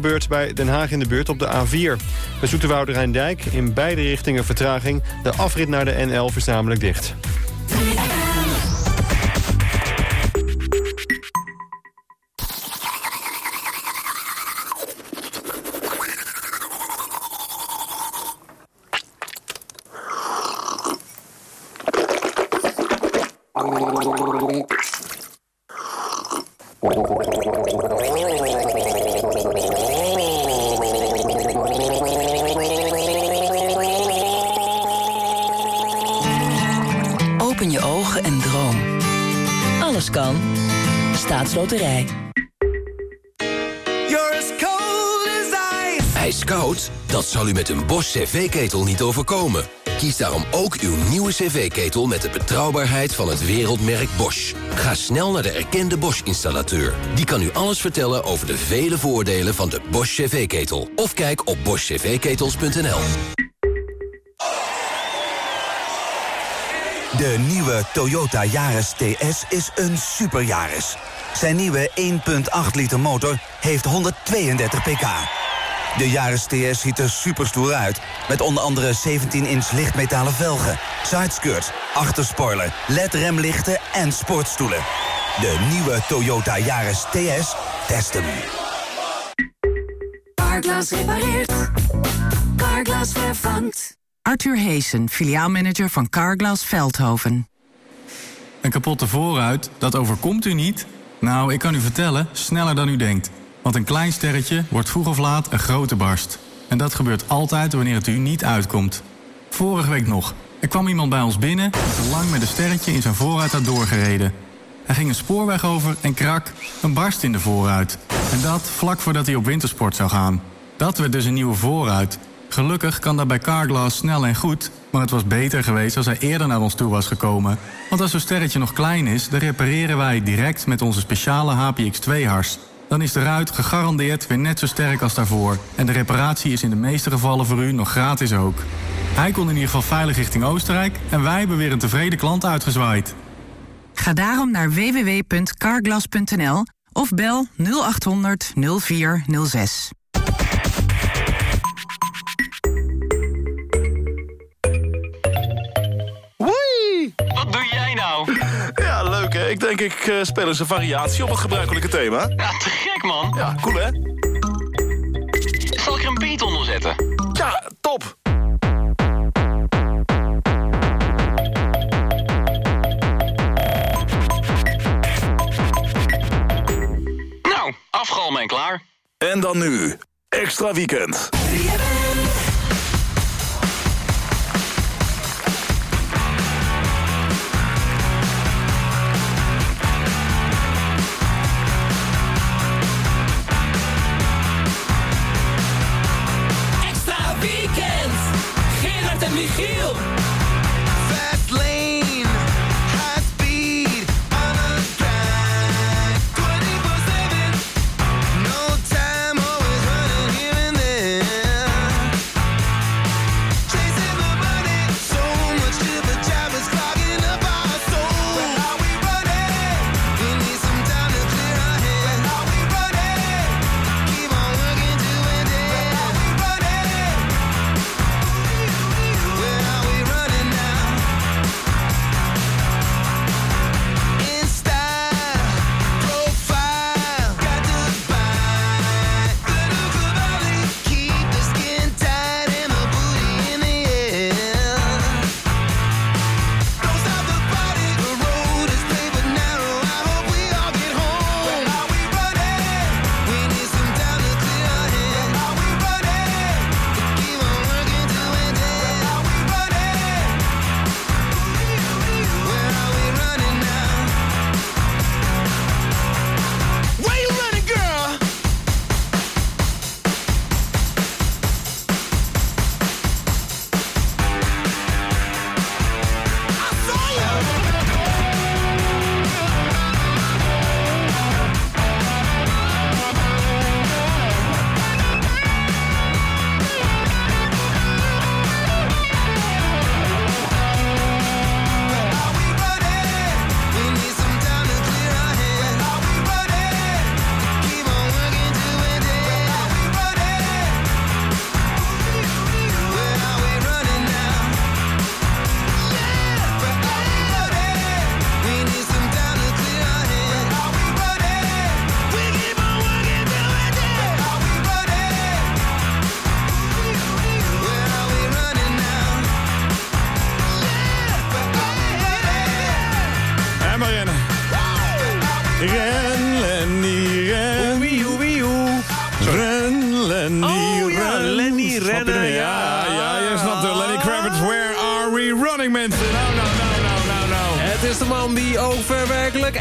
gebeurt bij Den Haag in de buurt op de A4. Bij Zoeterwoude Rijndijk in beide richtingen vertraging. De afrit naar de N11 is namelijk dicht. Zal u met een Bosch cv-ketel niet overkomen. Kies daarom ook uw nieuwe cv-ketel met de betrouwbaarheid van het wereldmerk Bosch. Ga snel naar de erkende Bosch-installateur. Die kan u alles vertellen over de vele voordelen van de Bosch cv-ketel. Of kijk op boschcvketels.nl. De nieuwe Toyota Yaris TS is een super Yaris. Zijn nieuwe 1.8 liter motor heeft 132 pk. De Yaris TS ziet er superstoer uit. Met onder andere 17-inch lichtmetalen velgen, sideskirts, achterspoiler, LED-remlichten en sportstoelen. De nieuwe Toyota Yaris TS. Test hem. Carglass repareert. Carglass vervangt. Arthur Heesen, filiaalmanager van Carglass Veldhoven. Een kapotte voorruit, dat overkomt u niet? Nou, ik kan u vertellen, sneller dan u denkt. Want een klein sterretje wordt vroeg of laat een grote barst. En dat gebeurt altijd wanneer het u niet uitkomt. Vorige week nog. Er kwam iemand bij ons binnen... te lang met een sterretje in zijn voorruit had doorgereden. Hij ging een spoorweg over en krak, een barst in de voorruit. En dat vlak voordat hij op wintersport zou gaan. Dat werd dus een nieuwe voorruit. Gelukkig kan dat bij Carglass snel en goed... maar het was beter geweest als hij eerder naar ons toe was gekomen. Want als zo'n sterretje nog klein is... dan repareren wij direct met onze speciale HPX2-hars. Dan is de ruit gegarandeerd weer net zo sterk als daarvoor. En de reparatie is in de meeste gevallen voor u nog gratis ook. Hij kon in ieder geval veilig richting Oostenrijk... en wij hebben weer een tevreden klant uitgezwaaid. Ga daarom naar www.carglass.nl of bel 0800 0406. Denk ik eh, speel eens een variatie op het gebruikelijke thema. Ja, te gek man. Ja, cool hè? Zal ik er een beat onder zetten? Ja, top. Nou, afgalmen en klaar. En dan nu, extra weekend.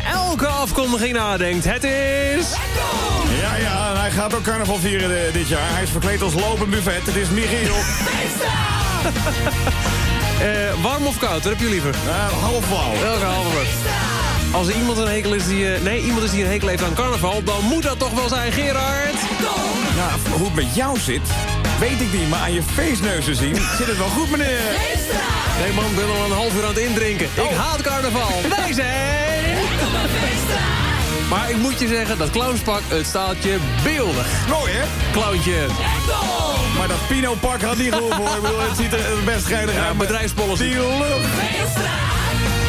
Elke afkondiging nadenkt. Het is... Ja, ja, hij gaat ook carnaval vieren eh, dit jaar. Hij is verkleed als lopend buffet. Het is Michiel. Eh, warm of koud? Wat heb je liever? half blauw. Welke halve? Als er iemand een hekel is die... nee, iemand is die een hekel heeft aan carnaval... dan moet dat toch wel zijn, Gerard? Nou, hoe het met jou zit, weet ik niet. Maar aan je feestneuzen zien, zit het wel goed, meneer. Nee man, ik ben al een half uur aan het indrinken. Ik haat carnaval. Wij zijn... Maar ik moet je zeggen, dat clownspak, het staat je beeldig. Mooi, hè? Clowntje. Maar dat Pino-pak had niet geholpen, hoor. Ik bedoel, het ziet er best geinig Ja, uit. Die lucht.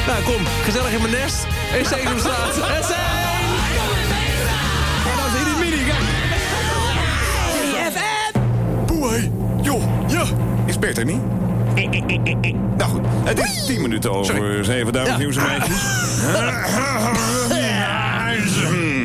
Nou, kom, gezellig in mijn nest. In Sesamstraat. Het zijn... En dan je die mini, kijk. Boei. Joh, ja. Is Bert er niet? Nou goed, het is 10 minuten over 7, dames en heren, meisjes.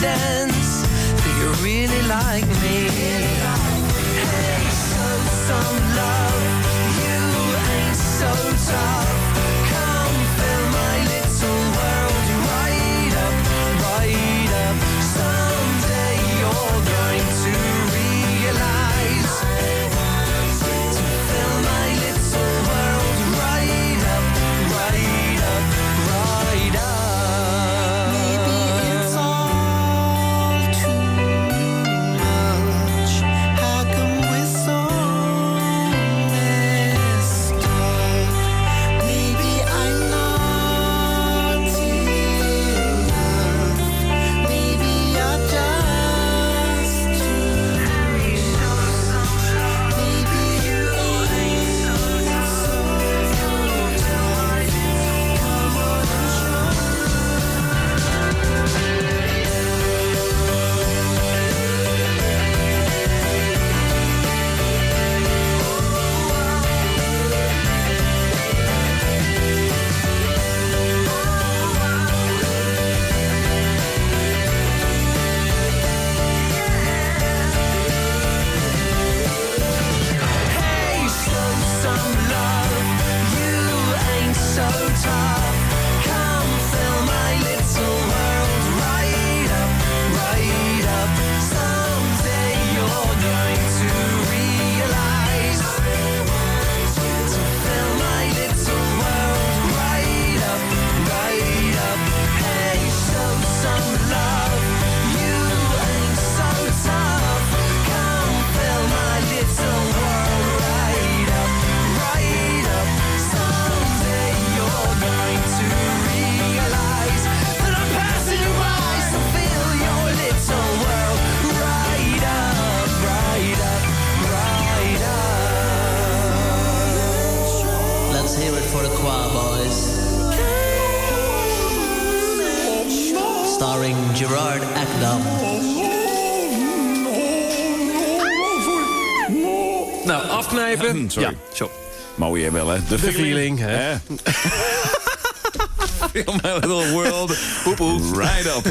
dance? Do you really like me?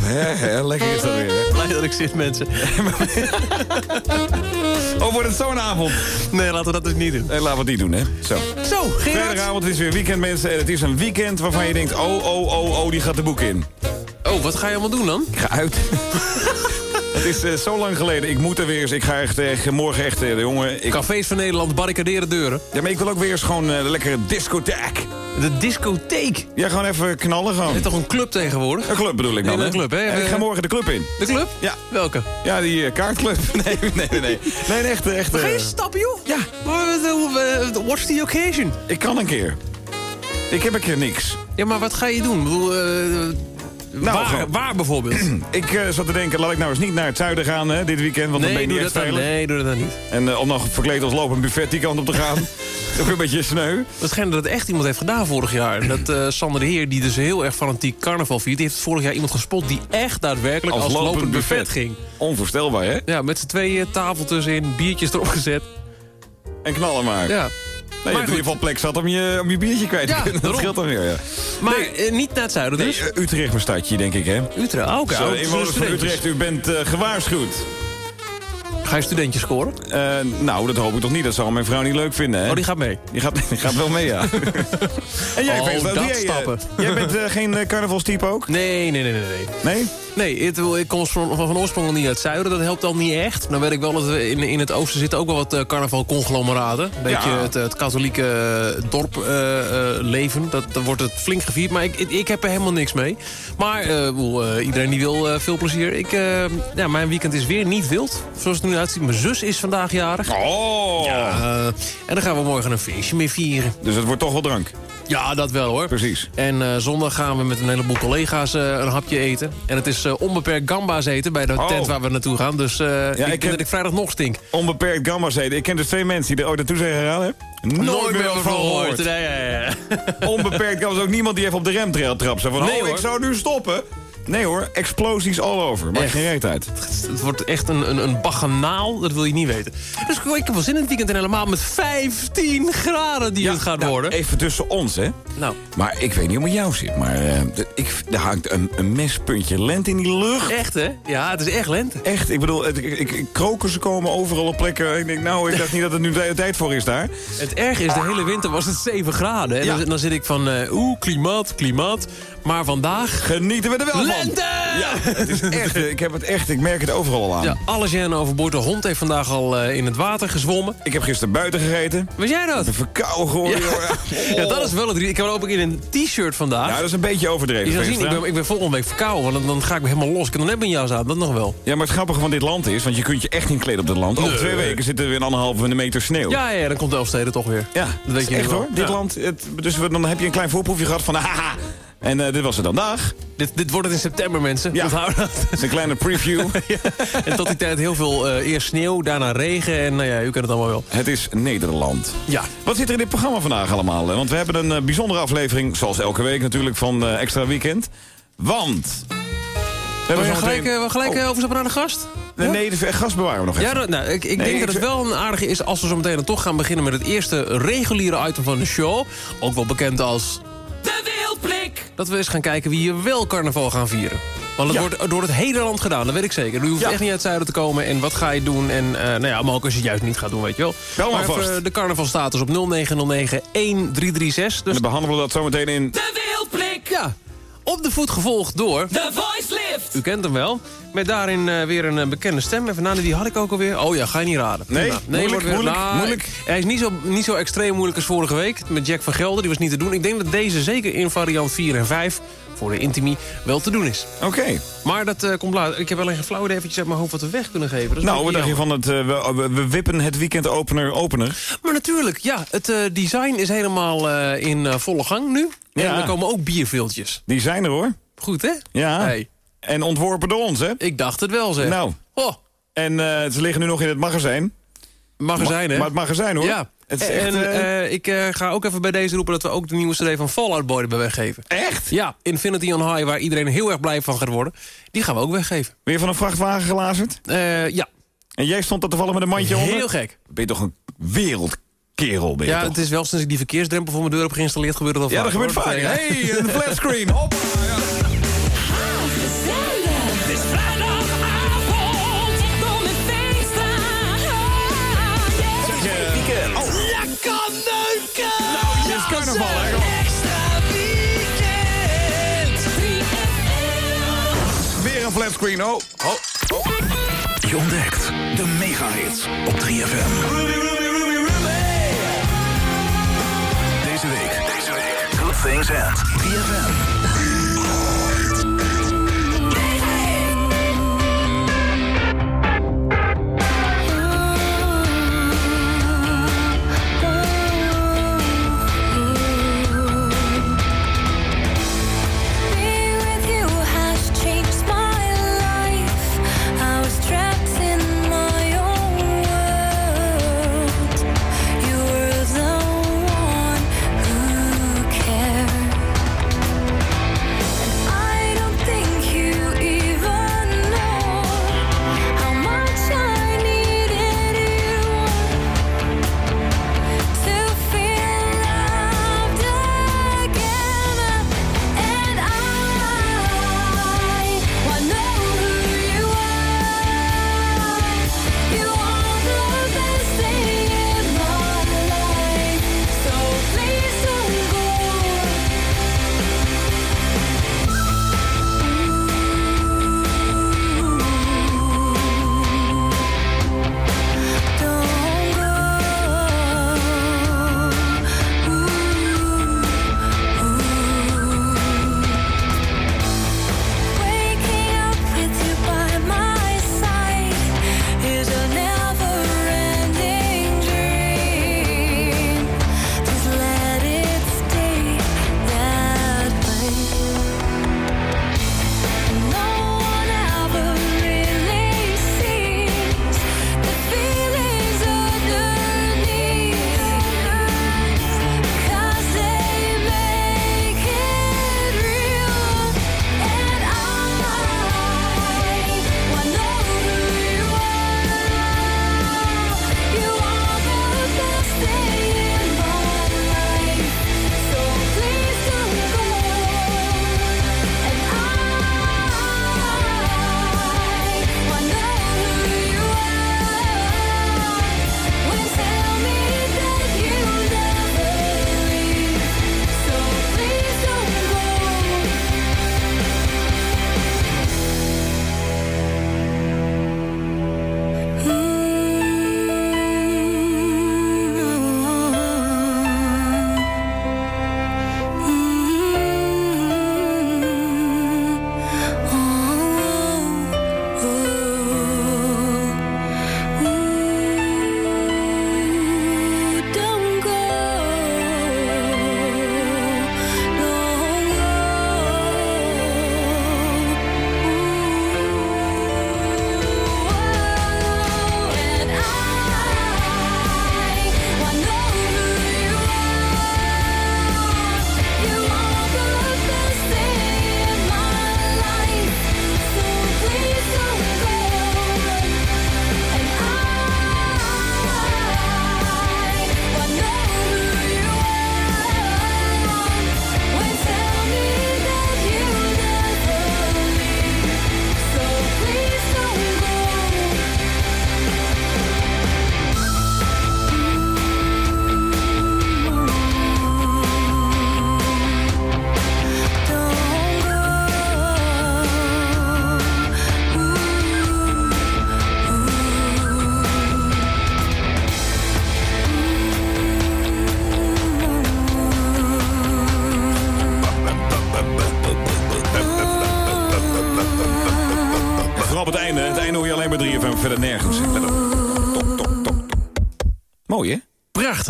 Hè, Lekker is dat weer. hè? Blij dat ik zit, mensen. Oh, wordt het zo'n avond? Nee, laten we dat dus niet doen. Nee, laten we het niet doen, hè. Zo. Zo, Gerard. Vrijdagavond, is weer weekend, mensen. En het is een weekend waarvan je denkt... oh, oh, oh, oh, die gaat de boek in. Oh, wat ga je allemaal doen dan? Ik ga uit. het is eh, zo lang geleden. Ik moet er weer eens. Ik ga echt, echt morgen echt... eh, jongen, ik... Cafés van Nederland barricaderen deuren. Ja, maar ik wil ook weer eens gewoon eh, de lekkere discotheek. De discotheek. Ja, gewoon even knallen gewoon. Is toch een club tegenwoordig? Een club bedoel ik dan, Nee, een club, hè? En ik ga morgen de club in. De club? Ja. Welke? Ja, die eh, kaartclub. Nee, nee, nee. Nee, nee echt, echt. Eh, stappen, joh? Ja. Maar, eh, eh, What's the occasion? ik kan een keer. Ik heb een keer niks. Ja, maar wat ga je doen? Ik bedoel, waar, Nou, gewoon- waar bijvoorbeeld? Ik eh, zat te denken, laat ik nou eens niet naar het zuiden gaan hè, dit weekend, want dan ben je niet echt dan, nee, doe dat dan niet. En eh, om nog verkleed als lopend buffet die kant op te gaan, ook een beetje sneu. Dat schijnt dat het echt iemand heeft gedaan vorig jaar. Dat eh, Sander de Heer, die dus heel erg fanatiek carnaval viert... die heeft vorig jaar iemand gespot die echt daadwerkelijk als, lopend, buffet. ging. Onvoorstelbaar, hè? Ja, met z'n tweeën, tafel tussenin, biertjes erop gezet. En knallen maar. Ja. Nee, je hebt in ieder geval plek zat om je, om je biertje kwijt te Ja, kunnen. Dat daarom. scheelt dan weer, ja. Maar eh, niet naar het zuiden Nee, dus? eh, Utrecht stadje, denk ik, hè? Utrecht, ah, oké. Zo, Oh, inwoners van. Utrecht, u bent eh, gewaarschuwd. Ga je studentjes scoren? Nou, dat hoop ik toch niet. Dat zal mijn vrouw niet leuk vinden, hè? Oh, die gaat mee. Die gaat, die gaat wel mee, ja. en jij, Oh, dat jij, stappen. Jij bent geen carnavalstype ook? Nee, nee, nee, nee. nee. Nee? Het, ik kom van, van oorsprong niet uit het zuiden. Dat helpt al niet echt. Dan weet ik wel dat we in, in het oosten zitten ook wel wat eh, carnaval-conglomeraten. Een beetje Ja. het, het katholieke dorp-leven. dat, dan wordt het flink gevierd. Maar ik, ik, heb er helemaal niks mee. Maar eh, eh, iedereen die wil, eh, veel plezier. Ik, eh, ja, mijn weekend is weer niet wild. Zoals het nu uitziet. Mijn zus is vandaag jarig. Oh! Ja, eh, en dan gaan we morgen een feestje mee vieren. Dus het wordt toch wel drank. Ja, dat wel hoor. Precies. En eh, zondag gaan we met een heleboel collega's eh, een hapje eten. En het is eh, onbeperkt gamba's eten bij de Oh. tent waar we naartoe gaan. Dus eh ik, ik denk dat ik vrijdag nog stink. Onbeperkt gamma zeden. Ik ken dus twee mensen die er ooit naartoe zijn gegaan, hè? Nooit, meer van gehoord. Nee, ja, ja, ja. Onbeperkt gamma is ook niemand die even op de remtrail trapt. Zo van, Nee, oh, ik zou nu stoppen. Nee hoor, explosies all over. Echt. geen reet uit. Het wordt echt een, een, een baganaal, dat wil je niet weten. Dus ik heb wel zin in het weekend en helemaal met 15 graden die het gaat nou, worden. Even tussen ons, hè. Nou, Maar ik weet niet hoe het met jou zit. Maar eh, ik, er hangt een, een mespuntje lente in die lucht. echt hè? Ja, het is echt lente. Echt, ik bedoel, ik, ik, krokussen komen overal op plekken. Ik denk, nou, ik dacht niet dat het nu de tijd voor is daar. Het erg is, de hele winter was het 7 graden. En Ja. dan, dan zit ik van, eh, oeh, klimaat, klimaat. Maar vandaag... Genieten we er wel van. Lente! Ja, het is echt, eh, ik heb het echt, ik merk het overal al aan. Ja, alle gen overboord. De hond heeft vandaag al eh, in het water gezwommen. Ik heb gisteren buiten gegeten. Was jij dat? De verkouden geworden, Ja. joh. Ja, dat is wel het. Ik heb ook in een t-shirt vandaag. Ja, dat is een beetje overdreven. je zien, ik ben, ik ben volgende week verkouden. Want dan, ga ik me helemaal los. Ik heb nog net mijn jas aan, dat nog wel. Ja, maar het grappige van dit land is, want je kunt je echt niet kleden op dit land. Over Nee. twee weken zit er weer een anderhalve meter sneeuw. Ja, ja, dan komt de Elfstede toch weer. Ja, dat weet je echt wel. hoor. Dit land, het, dus we- dan heb je een klein voorproefje gehad van haha. En eh, dit was het dan dag. Dit, dit wordt het in september, mensen. Ja. Onthoud dat. Dat is een kleine preview. En tot die tijd heel veel eh, eerst sneeuw, daarna regen. En nou ja, u kent het allemaal wel. Het is Nederland. Ja. Wat zit er in dit programma vandaag allemaal? hè? Want we hebben een eh, bijzondere aflevering, zoals elke week natuurlijk, van eh, Extra Weekend. Want... We zo gelijk, meteen- eh, we gelijk Oh, eh, overstappen naar de gast? nee, nee, de gast bewaren we nog even. Ja, nou, ik, ik Nee, denk ik dat het wel een aardige is als we zo meteen dan toch gaan beginnen met het eerste reguliere item van de show. Ook wel bekend als. Dat we eens gaan kijken wie hier wel carnaval gaan vieren. Want het Ja. wordt door het hele land gedaan, dat weet ik zeker. U hoeft Ja. echt niet uit het zuiden te komen. En wat ga je doen? En eh, nou ja, maar ook als je het juist niet gaat doen, weet je wel. Bel maar even, vast. eh, de carnavalstatus op 0909 1336. En Dus dan behandelen we dat zo meteen in... De Wildblik. ja, op de voet gevolgd door... The Voice Lift. U kent hem wel. Met daarin eh, weer een eh, bekende stem. Even naden, die had ik ook alweer. Oh ja, ga je niet raden. Nee? Moeilijk, weer- moeilijk, nou, moeilijk? Hij is niet zo, niet zo extreem moeilijk als vorige week. Met Jack van Gelder, die was niet te doen. Ik denk dat deze zeker in variant 4 en 5 voor de Intimi wel te doen is. Oké. Maar dat eh, komt later. Ik heb alleen geen flauw idee eventjes uit mijn hoofd wat we weg kunnen geven. Dat Nou, wat dacht je van het... eh, we, we- wippen het weekend opener opener. Maar natuurlijk, ja, het eh, design is helemaal in volle gang nu. En Ja. er komen ook bierviltjes. Die zijn er hoor. Goed, hè? Ja. Hey, En ontworpen door ons, hè? ik dacht het wel, zeg. Nou. Oh, En ze liggen nu nog in het magazijn. magazijn, hè? Maar het magazijn hoor. Ja. Het is en echt, eh, eh, ik eh, ga ook even bij deze roepen dat we ook de nieuwe CD van Fallout Boy erbij weggeven. Echt? Ja, Infinity on High, waar iedereen heel erg blij van gaat worden. Die gaan we ook weggeven. Weer van een vrachtwagen gelazerd? Ja, En jij stond er toevallig met een mandje onder? heel gek. Ben je toch een wereld kerel ben je Ja, toch? het is wel sinds ik die verkeersdrempel voor mijn deur heb geïnstalleerd gebeurt het al Ja, dat vaak, gebeurt hoor. vaak. Ja. Hey, een flatscreen. Hoppa. Het carnaval, hè, kom. Extra weekend. 3FM. Weer een flatscreen. Oh, oh, oh. Je ontdekt de megahits op 3FM. Deze week, deze week, Good Things and 3FM.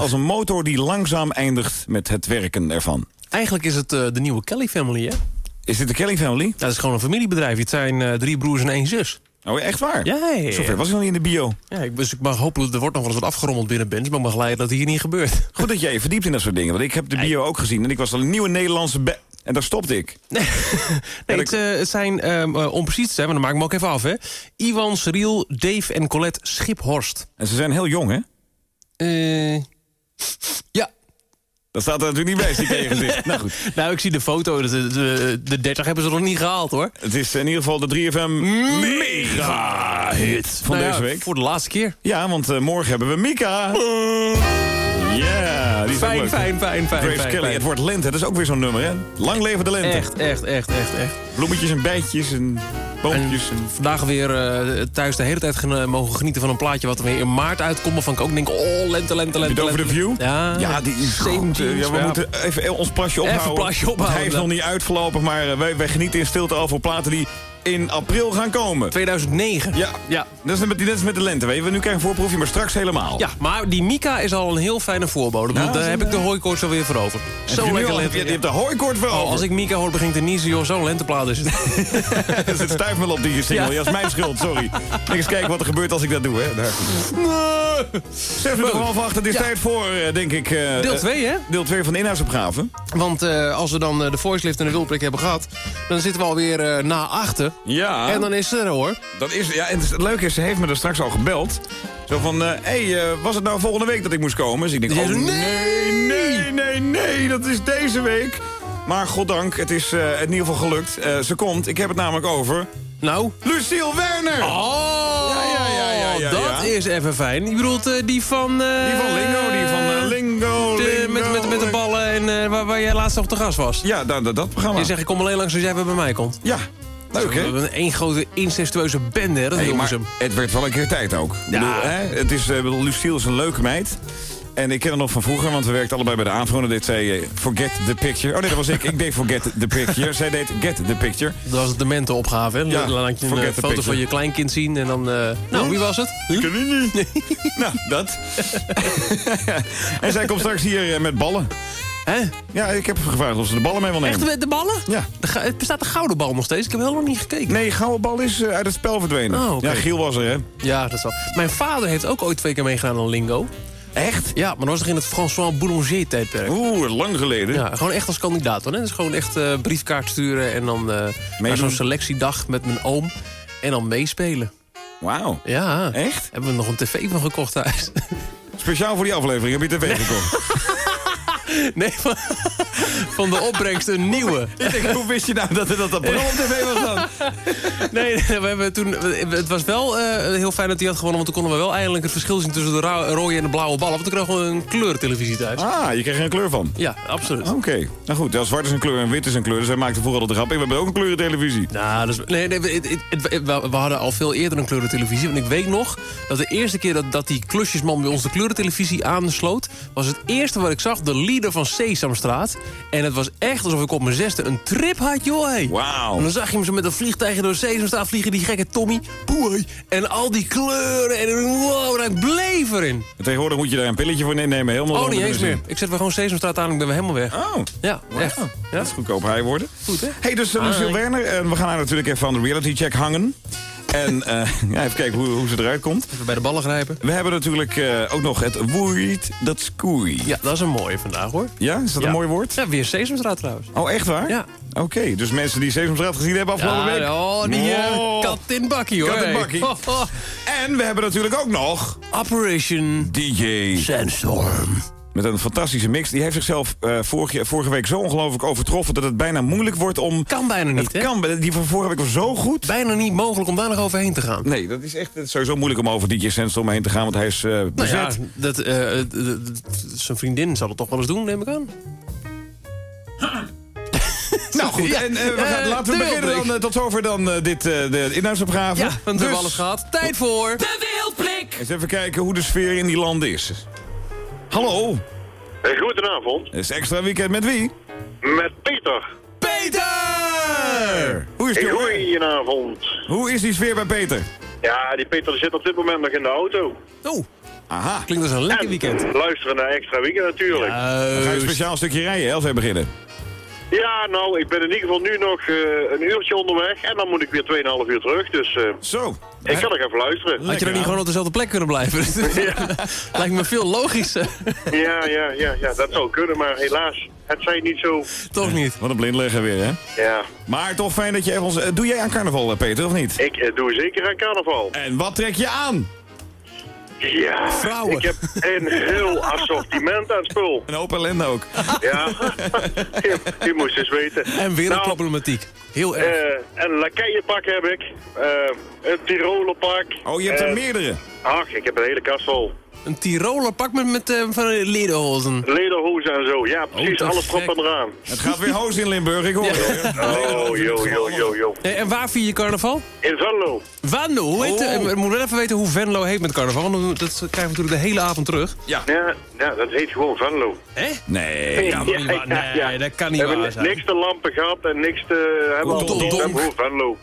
Als een motor die langzaam eindigt met het werken ervan. Eigenlijk is het eh, de nieuwe Kelly Family, hè? Is dit de Kelly Family? Dat is gewoon een familiebedrijf. Het zijn eh, drie broers en één zus. Oh, echt waar? Ja, ja, ja. Zover was ik nog niet in de bio. Ja, ik, dus ik mag hopen, er wordt nog wel eens wat afgerommeld binnen bands... maar ik mag leiden dat het hier niet gebeurt. Goed dat jij je verdiept in dat soort dingen. Want ik heb de bio ook gezien. En ik was al een nieuwe Nederlandse... En daar stopte ik. Nee, het, eh, het zijn, ehm, eh, om precies te zijn, maar dan maak ik me ook even af, hè. Iwan, Cyril, Dave en Colette Schiphorst. En ze zijn heel jong, hè? Eh, Ja. Dat staat er natuurlijk niet bij, zie ik gezicht. Nou goed. Nou, ik zie de foto. De, de, de 30 hebben ze nog niet gehaald, hoor. Het is in ieder geval de 3FM mega hit van Nou ja, deze week. Voor de laatste keer. Ja, want eh, morgen hebben we Mika. Ook Fijn, leuk. fijn, fijn, fijn, Grace fijn, Kelly, fijn. het wordt lente. Dat is ook weer zo'n nummer, hè? Lang leven de lente. Echt, echt, echt, echt, echt. Bloemetjes en bijtjes en boompjes. En... Vandaag weer eh, thuis de hele tijd gen- mogen genieten van een plaatje... wat er weer in maart uitkomt. Waarvan ik ook denk, oh, lente, lente, lente. het over de lente. view? Ja, Ja, die is goed. jeans, Ja, we ja. moeten even ons plasje ophouden. Even plasje ophouden. Hij is nog niet uitgelopen, maar eh, wij, wij genieten in stilte al voor platen die in april gaan komen. 2009. Ja, Ja. dat is met, dat is met de lente. Weet je. We nu krijgen een voorproefje, maar straks helemaal. Ja, maar die Mika is al een heel fijne voorbode. Daar is heb ik de hooikoorts alweer voor over. Heb Zo lekker al- heb lente. je, je hebt de hooikoord voor Oh, over. als ik Mika hoor begint te niezen, joh, zo'n lenteplaat is het. Er zit stuifmeel op die single. Ja. Ja. dat is mijn schuld, sorry. Kijk eens kijken wat er gebeurt als ik dat doe, hè. Daar. Zes minuten half acht, het is Ja. tijd voor, eh, denk ik... eh, Deel eh, 2, hè? Deel 2 van de inhoudsopgave. Want eh, als we dan eh, de voicelift en de wilprik hebben gehad... dan zitten we alweer eh na achten. Ja. En dan is het er, hoor. Dat is, ja, en het leuke is, ze heeft me er straks al gebeld. Zo van, hé, hey, eh, was het nou volgende week dat ik moest komen? Dus ik denk, oh nee, nee, nee, nee, dat is deze week. Maar goddank, het is eh, in ieder geval gelukt. Eh, ze komt, ik heb het namelijk over... Nou? Lucille Werner! Oh, Ja, ja, ja, ja, ja, dat ja. is even fijn. Je bedoelt eh, die van... eh, Die van Lingo, die van eh, Lingo, de- Lingo. met, met, met de ballen en eh, waar, waar jij laatst nog te gast was. Ja, dat, dat, dat programma. Je zegt, ik kom alleen langs als jij weer bij mij komt. Ja, leuk We hè? hebben één grote incestueuze bende, hè, dat Hey, maar ze. het werd wel een keer tijd ook. Ik bedoel, hè, het is, eh, bedoel, Lucille is een leuke meid. En ik ken haar nog van vroeger, want we werkten allebei bij de AVRO. En dit zei eh, Forget the Picture. Oh nee, dat was ik. Ik deed Forget the Picture. Zij deed Get the Picture. Dat was het dementenopgave, hè? Ja, dan laat je een eh, foto picture. van je kleinkind zien en dan... eh, nou, wie was het? Ik niet. nou, dat. en zij komt straks hier met ballen. Hè? Ja, ik heb gevraagd of ze de ballen mee wil nemen. Echt de ballen? Ja. De het bestaat de gouden bal nog steeds. Ik heb helemaal niet gekeken. Nee, gouden bal is eh, uit het spel verdwenen. Oh. Ja, Giel was er, hè? Ja, dat is wel. Mijn vader heeft ook ooit twee keer meegedaan aan Lingo. Echt? Ja, maar dat was nog in het François Boulanger-tijdperk. Oeh, lang geleden. Ja, gewoon echt als kandidaat. Hoor. hè. Dus gewoon echt eh, briefkaart sturen en dan eh naar zo'n selectiedag met mijn oom. En dan meespelen. Wauw. Ja. Echt? Hebben we nog een tv van gekocht thuis. Speciaal voor die aflevering heb je tv gekocht. Nee, van, van de opbrengst een nieuwe. Ik denk, hoe wist je nou dat dat op tv was dan? Nee, nee, we hebben toen, het was wel eh, heel fijn dat hij had gewonnen... want toen konden we wel eindelijk het verschil zien tussen de rode en de blauwe ballen. Want toen kregen we een kleurtelevisie thuis. Ah, je kreeg er een kleur van. Ja, absoluut. Oké. Nou goed, ja, zwart is een kleur en wit is een kleur. Dus wij maakten vroeger al de grap. We hebben ook een kleurentelevisie. Nou, dus, nee, nee, we hadden al veel eerder een kleurentelevisie. Want ik weet nog dat de eerste keer dat, dat die klusjesman bij ons de kleurentelevisie aansloot... was het eerste wat ik zag, de leader van Sesamstraat. En het was echt alsof ik op mijn zesde een trip had, joh. Hey. Wauw. En dan zag je hem zo met een vliegtuig door Sesamstraat vliegen, die gekke Tommy. Poei. En al die kleuren. En wow, en ik bleef erin. En Tegenwoordig moet je daar een pilletje voor nemen. Helemaal Oh, niet eens meer. Ik zet weer gewoon Sesamstraat aan en ik ben weer helemaal weg. Oh, Ja, echt. Ja? dat is goedkoop hij worden. Goed, hè? Hey, dus uh, Lucille Ah, Werner. En we gaan haar natuurlijk even aan de reality check hangen. En eh, ja, even kijken hoe, hoe ze eruit komt. Even bij de ballen grijpen. We hebben natuurlijk eh, ook nog het woord dat skoei. Ja, dat is een mooie vandaag, hoor. Ja, is dat Ja. een mooi woord? Ja, weer Sesamstraat trouwens. Oh, echt waar? Ja. Oké, dus mensen die Sesamstraat gezien hebben afgelopen Ja, week. Oh, die eh, Oh. kat in bakkie, hoor. Kat in bakkie. En we hebben natuurlijk ook nog Operation DJ Sandstorm. Met een fantastische mix. Die heeft zichzelf eh, vorige, vorige week zo ongelooflijk overtroffen... dat het bijna moeilijk wordt om... Kan bijna niet, Het hè? kan, die van vorige week was zo goed. Bijna niet mogelijk om daar nog overheen te gaan. Nee, dat is echt het is sowieso moeilijk om over DJ Sandstorm heen te gaan... want hij is eh, Nou bezet. ja, dat, eh, zijn vriendin zal het toch wel eens doen, neem ik aan. Nou goed, Ja, en, eh, we gaan, laten we beginnen dan. Tot zover dan eh, dit, eh, de inhoudsopgave. Ja, want we dus, hebben alles gehad. Tijd voor... De Wildblik. Eens even kijken hoe de sfeer in die landen is. Hallo, Hey, goedenavond. het is extra weekend met wie? Met Peter. Peter! Hoe is, Hey, die, goedenavond. hoe is die sfeer bij Peter? Ja, die Peter zit op dit moment nog in de auto. Oh, Aha. klinkt als een lekker En weekend. luisteren naar extra weekend natuurlijk. Ja, Dan ga je een Juist. speciaal stukje rijden hè, als wij beginnen. Nou, ik ben in ieder geval nu nog eh, een uurtje onderweg. En dan moet ik weer 2,5 uur terug. Dus eh, Zo. ik ga nog even luisteren. Had je dan niet gewoon op dezelfde plek kunnen blijven? Lijkt me veel logischer. Ja, ja, ja, ja, dat zou kunnen. Maar helaas, het zijn niet zo... Toch niet? Wat een blindlegger weer, hè? Ja, Maar toch fijn dat je even ons... eh, Doe jij aan carnaval, Peter, of niet? ik doe zeker aan carnaval. En wat trek je aan? Ja, Vrouwen. ik heb een heel assortiment aan spul. Een hoop ellende ook. Ja, je, je moest eens weten. En wereldproblematiek. Heel erg. Eh, een lakeienpak heb ik. Eh, een Tirolerpak. Oh, je hebt er meerdere. Ach, ik heb een hele kast vol. Een Tiroler pak met, met eh, van lederhozen. Lederhozen en zo. Ja, precies. te alles erop gek. en eraan. Het gaat weer hoos in Limburg, ik hoor het. Oh, yo, yo, yo, yo. En waar vier je carnaval? In Venlo. Venlo. Hoe heet, Oh. eh, we moeten wel even weten hoe Venlo heet met carnaval. Want dat krijgen we natuurlijk de hele avond terug. Ja, ja dat heet gewoon Venlo. Hè? Nee. kan niet waar- nee, dat kan niet We hebben waar zijn. niks te lampen gehad en niks te hebben. We hebben gewoon Venlo.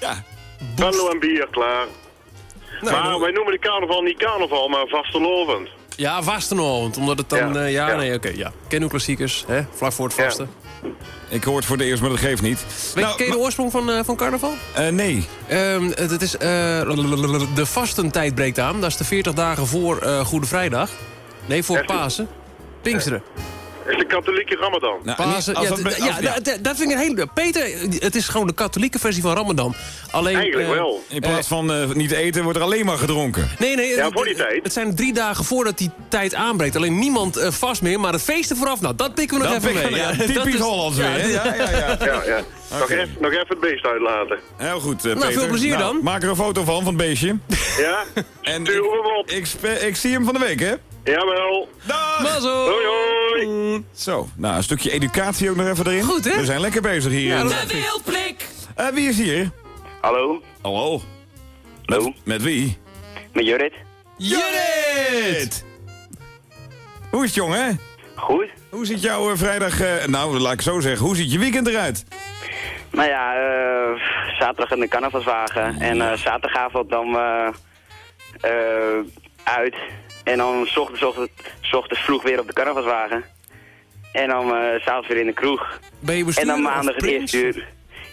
Ja. Venlo en bier, klaar. Nou, maar wij noemen de carnaval niet carnaval, maar vastelovend. Ja, vastenavond. Omdat het dan... Ja, eh, ja, ja. nee, oké, ja. Ken uw klassiekers, hè? Vlak voor het Ja. vasten. Ik hoor het voor de eerst, maar dat geeft niet. Weet, Nou, ken je de oorsprong van, eh, van carnaval? eh, nee. Ehm, het is... eh, de vastentijd breekt aan. Dat is de 40 dagen voor eh, Goede Vrijdag. Nee, voor Echt? Pasen. Pinksteren. Is de katholieke Ramadan. Nou, Pasen. als Ja, dat ja, als- ja. vind ik een hele... Peter, het is gewoon de katholieke versie van Ramadan. Alleen, Eigenlijk eh, wel. In plaats van eh, niet eten, wordt er alleen maar gedronken. Nee, nee. Ja, voor die tijd. Het zijn drie dagen voordat die tijd aanbreekt. Alleen niemand eh, vast meer, maar het feesten vooraf, nou, dat pikken we nog Dat even mee. ja, typisch is- Hollands weer? Ja, ja, ja. Ja, ja. Nog, even, nog even het beest uitlaten. Heel goed, Peter. veel plezier dan. Maak er een foto van, van het beestje. Ja? En Stuur hem op. ik, ik zie hem van de week, hè? Jawel. Dag! Mazzel! Hoi, hoi. Zo, nou, een stukje educatie ook nog even erin. Goed, hè? We zijn lekker bezig hier. Ja, De wildblik. Eh, wie is hier? Hallo. Hallo. Hallo. Met wie? Met Jorrit. Judith! Hoe is het, jongen? Goed. Hoe ziet jouw eh, vrijdag... eh, nou, laat ik zo zeggen. Hoe ziet je weekend eruit? Nou ja, eh, zaterdag in de carnavalswagen. En eh, zaterdagavond dan eh, eh, uit. En dan s ochtends, ochtends, s ochtends vroeg weer op de carnavalswagen. En dan eh, s s'avonds weer in de kroeg. Ben je En dan maandag het eerste uur.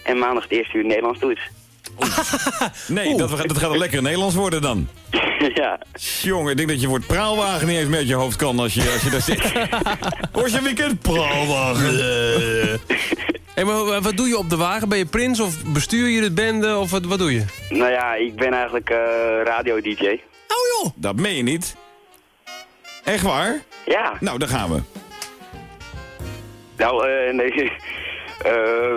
En maandag het eerste uur Nederlands toets. Nee, dat, dat gaat een lekker Nederlands worden dan. ja. Jongen, ik denk dat je woord praalwagen niet eens met je hoofd kan als je, als je daar zit. Hoe is je weekend? Praalwagen. Hey, maar wa- wat doe je op de wagen? Ben je prins of bestuur je de bende of wat, wat doe je? Nou ja, ik ben eigenlijk eh, radio-dj. Oh joh! Dat meen je niet. Echt waar? Ja. Nou, daar gaan we. Nou, eh, nee. Eh,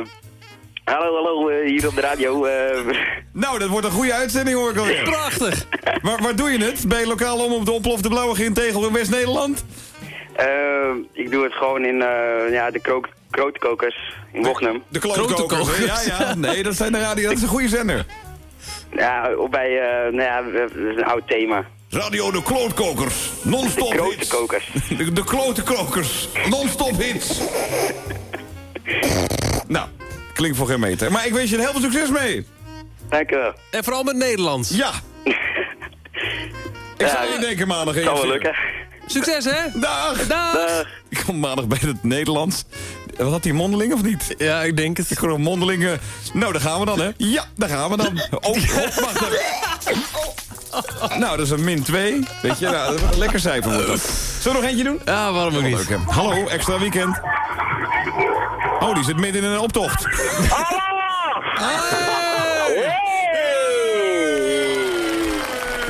hallo, hallo, eh, hier op de radio. eh, Nou, dat wordt een goede uitzending hoor ik alweer. Prachtig! Waar, waar doe je het? Bij lokaal om op de oplofte blauwe Gintegel in West-Nederland? eh, ik doe het gewoon in eh, ja, de krook, krootkokers in Wochnum. De klootkokers. hè? Ja, ja. Nee, dat zijn de radio. Dat is een goede zender. Ja, op bij, eh, nou ja, dat is een oud thema. Radio de klootkokers. Non-stop De hits. De, de klote krokers. Non-stop hits. nou, klinkt voor geen meter. Maar ik wens je er heel veel succes mee. Dank u wel. En vooral met Nederlands. Ja. Ik zal je denken maandag. hè, Zal wel lukken. Succes, hè? Dag. Dag! Dag. Ik kom maandag bij het Nederlands. Wat had die mondeling of niet? Ja, ik denk het. Ik hoor een mondeling. Nou, daar gaan we dan, hè? Ja, daar gaan we dan. Oh, oh wacht even. Nou, dat is een min 2. Weet je, nou, dat wordt een lekker cijfer. Wordt dat. Zullen we nog eentje doen? Ja, waarom ook niet? leuk? Hallo, extra weekend. Oh, die zit midden in een optocht.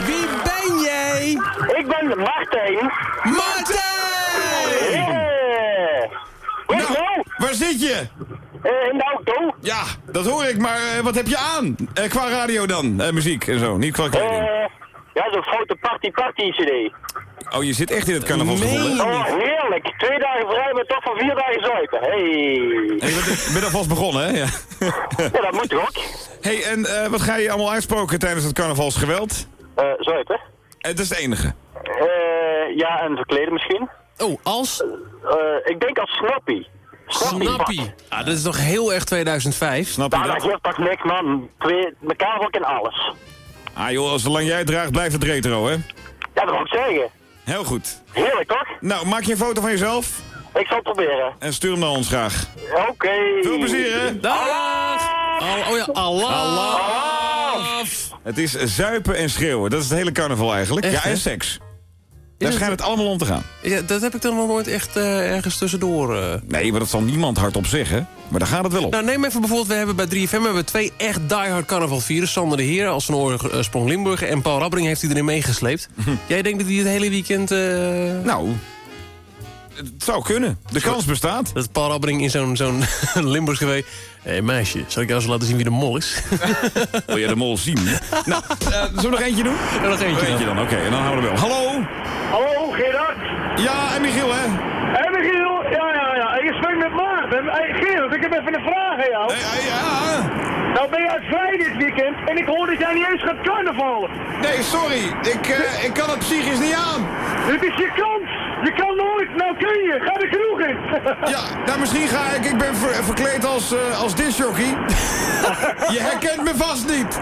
Wie ben jij? Ik ben Martijn. Martijn! Nou, waar zit je? In de auto. Ja, dat hoor ik, maar eh, wat heb je aan? Eh, qua radio dan, Eh, muziek en zo, niet qua kleding. ja, zo'n grote party-party-cd. Oh, je zit echt in het carnavalsgevoel, hè? Oh, heerlijk. Twee dagen vrij, maar toch van vier dagen zuipen. Hey. Hey, je bent, alvast begonnen, hè? Ja. Ja, dat moet toch ook? hey, en eh, wat ga je allemaal uitspoken tijdens het carnavalsgeweld? Eh, zuipen. Het is het enige. Eh, ja, en verkleden misschien. Oh, als? Eh, ik denk als Snappy. Snappie. Ah, dat is nog heel erg 2005. Snap je Nou, dat geeft toch niks, man. Twee, elkaar ook in alles. Ah joh, zolang jij het draagt, blijft het retro, hè? Ja, dat wil ik zeggen. Heel goed. Heerlijk, toch? Nou, maak je een foto van jezelf Ik zal het proberen. en stuur hem naar ons graag. Oké. Veel plezier, hè? Dag! Oh, oh ja, Allah. Allah. Het is zuipen en schreeuwen. Dat is het hele carnaval eigenlijk. Echt, ja, hè? en seks. Daar schijnt het allemaal om te gaan. Ja, dat heb ik dan nog nooit echt eh, ergens tussendoor... eh. Nee, maar dat zal niemand hardop zeggen. Maar daar gaat het wel op. Nou, neem even bijvoorbeeld, we hebben bij 3FM hebben we twee echt diehard carnavalvieren. Sander de Heer als van oorsprong Limburg en Paul Rabbering heeft iedereen meegesleept. Jij denkt dat hij het hele weekend... eh, Nou, het zou kunnen. De kans bestaat. Dat Paul Rabbering in zo'n zo'n Limburgs geweest... Hé meisje, zal ik jou eens laten zien wie de mol is? Wil jij de mol zien? nou, eh, zullen we nog eentje doen? Ja, nog eentje Nog dan, oké. en dan houden we wel. Hallo? Hallo, Gerard. Ja, en Michiel, hè? Hé, Michiel. Ja, ja, ja. Ik spreek met Maarten. Hey, Gerard, ik heb even een vraag aan jou. ja. Nou ben je uit vrij dit weekend en ik hoor dat jij niet eens gaat carnavallen. Nee, sorry. Ik, eh, ik kan het psychisch niet aan. Dit is je kans. Je kan nooit. Nou kun je. Ga de kroeg in. Ja, nou misschien ga ik. Ik ben ver- verkleed als, eh als disjockey. je herkent me vast niet.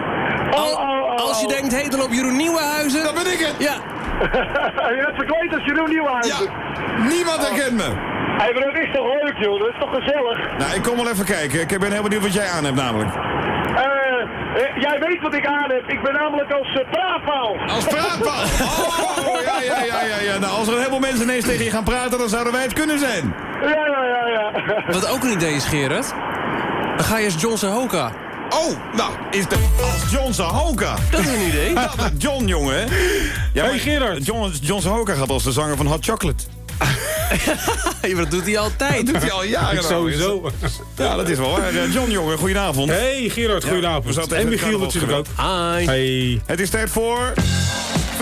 Al- als je denkt, hé, dan op Jeroen Nieuwenhuizen... Dat ben ik het. Ja. je bent verkleed als Jeroen Nieuwhuizen. Ja, niemand herkent me. Hé, maar dat is toch leuk, joh. Dat is toch gezellig. Nou, ik kom wel even kijken. Ik ben heel benieuwd wat jij aan hebt namelijk. Eh, eh, jij weet wat ik aan heb. Ik ben namelijk als uh, praatpaal. Als praatpaal? Oh, ja, ja, ja, ja, ja. Nou, als er een heleboel mensen ineens tegen je gaan praten, dan zouden wij het kunnen zijn. Ja, ja, ja, ja. Wat ook een idee is, Gerard. Dan ga je als John Sahoka. Oh, nou, is de, als John Sahoka. Dat is een idee. John, jongen? Ja, Hey, Gerard. John, John Sahoka gaat als de zanger van Hot Chocolate. Ja, dat doet hij altijd. Dat doet hij al jaren. Sowieso. Ja, dat is wel waar. Eh, John, jongen, goedenavond. Hey Gerard, Ja, goedenavond. we zaten en even Michiel natuurlijk ook. Hi. Hey. Het is tijd voor...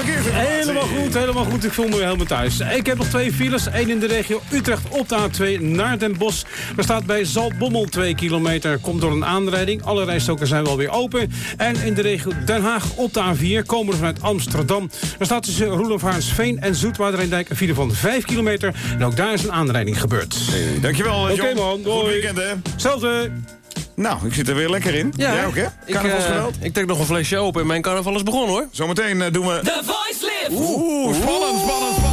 Verkeersinformatie. Helemaal goed, helemaal goed. Ik voel me helemaal thuis. Ik heb nog twee files. Eén in de regio Utrecht op de A2 naar Den Bosch. Er staat bij Zaltbommel 2 kilometer. Komt door een aanrijding. Alle rijstoken zijn wel weer open. En in de regio Den Haag op de A4 komen we vanuit Amsterdam. Er staat tussen Roelofaarsveen en Zoetwaarderijndijk een file van 5 kilometer. En ook daar is een aanrijding gebeurd. Hey, dankjewel, eh, Oké John. man, Goed doei. weekend, hè? Zelfde. Nou, ik zit er weer lekker in. Ja, Jij ook, hè? Ik, Carnavalsgeweld. eh, ik trek nog een flesje open en mijn carnaval is begonnen, hoor. Zometeen eh, doen we... The Voice Live. Oeh, spannend, spannend, spannend.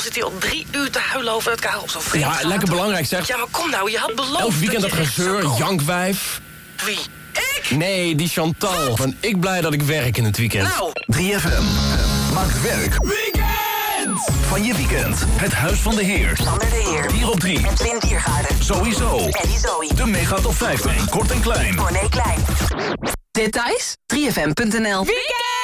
Zit hier al drie uur te huilen over het Karel. Zo vreemd Ja, gaat. lekker belangrijk zeg. Ja, maar kom nou, je had beloofd Elk weekend dat zou gezeur, jankwijf. Wie? Nee, die Chantal. Ben ik blij dat ik werk in het weekend. Nou. 3FM maakt werk van je weekend. Het Huis van de Heer. Sander de Heer. Hier op 3. Edwin Diergaarden. Sowieso. Eddie Zoe. De Mega Top 50. Kort en klein. Corné Klein. Details? 3fm.nl Weekend!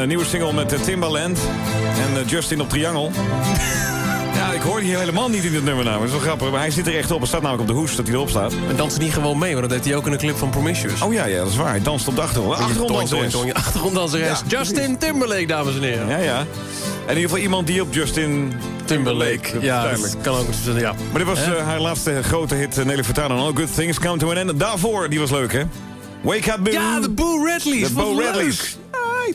Een eh, nieuwe single met eh, Timbaland en eh, Justin op Triangle. ja, ik hoor hier helemaal niet in dit nummer namelijk. Dat is wel grappig, maar hij zit er echt op. Het staat namelijk op de hoes dat hij erop staat. En danst niet gewoon mee, want dat deed hij ook in een clip van Promiscuous. Oh ja, ja, dat is waar. Hij danst op de achtergrond. Achtergronddanseres. Achtergronddanseres. Ja, Justin Timberlake, dames en heren. Ja, ja. En in ieder geval iemand die op Justin Timberlake. Ja, dat kan ook. Ja. Maar dit was haar laatste grote hit, Nelly Furtado. All Good Things Come to an End. Daarvoor, die was leuk, hè? Wake Up Boo. Ja, de Boo Radleys. De Bo. Radleys.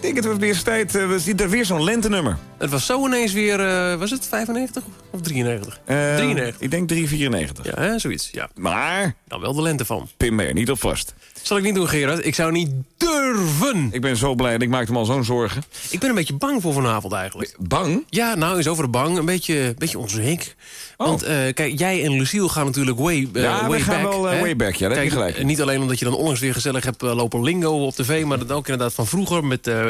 Ik denk het was weer tijd. eh, we zien er weer zo'n lentenummer. Het was zo ineens weer, eh, was het 95 of 93? Eh, 93. Ik denk 394. Ja, hè, zoiets. Ja. Maar... Dan wel de lente van. Pin me er niet op vast. Zal ik niet doen, Gerard. Ik zou niet durven. Ik ben zo blij en ik maakte me al zo'n zorgen. Ik ben een beetje bang voor vanavond eigenlijk. Bang? Ja, nou eens over de bang. Een beetje, een beetje onzeker. Want eh, kijk, jij en Lucille gaan natuurlijk way, eh, Ja, we gaan back. wel, eh, way back, ja, daar heb je Kijk, gelijk. eh, Niet alleen omdat je dan onlangs weer gezellig hebt eh, lopen lingo op tv... maar dat ook inderdaad van vroeger met... eh,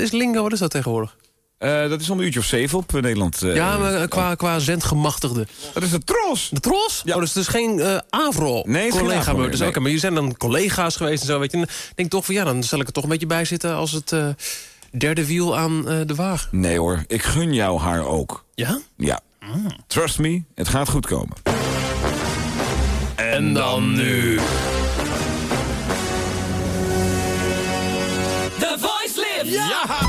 is lingo, wat is dat tegenwoordig? Eh, dat is om een uurtje of zeven op eh, Nederland. eh, ja, maar qua, qua zendgemachtigde. Dat is de tros. De tros? Oh, dus het is geen eh Avro Nee, het is geen collega meer, Dus, nee. oké, maar je zijn dan collega's geweest en zo, weet je. En ik denk toch van ja, dan zal ik er toch een beetje bij zitten... als het eh, derde wiel aan eh, de wagen. Nee hoor, ik gun jou haar ook. Ja? Ja. Trust me, het gaat goed komen. En dan nu... The Voice Lift.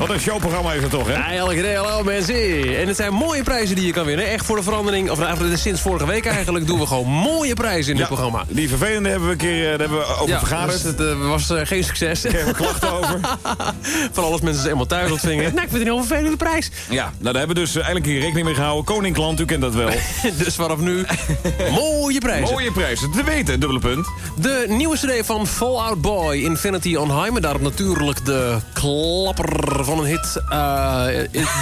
Wat een showprogramma is het toch, hè? Ja, elke hallo mensen. En het zijn mooie prijzen die je kan winnen. Echt voor de verandering, of nou, sinds vorige week eigenlijk... doen we gewoon mooie prijzen in dit programma. Die vervelende hebben we een keer eh, daar hebben we over Ja, vergaderd. dus het eh, was eh, geen succes. Daar we klachten over. Van alles mensen helemaal thuis ontvingen. nou, ik vind het een heel vervelende prijs. Ja, nou, daar hebben we dus eigenlijk hier rekening mee gehouden. Koninkland, u kent dat wel. dus vanaf nu, mooie prijzen. Mooie prijzen. Te weten, dubbele punt. De nieuwe cd van Fallout Boy, Infinity on High. Maar daarop natuurlijk de klapper van een hit. eh,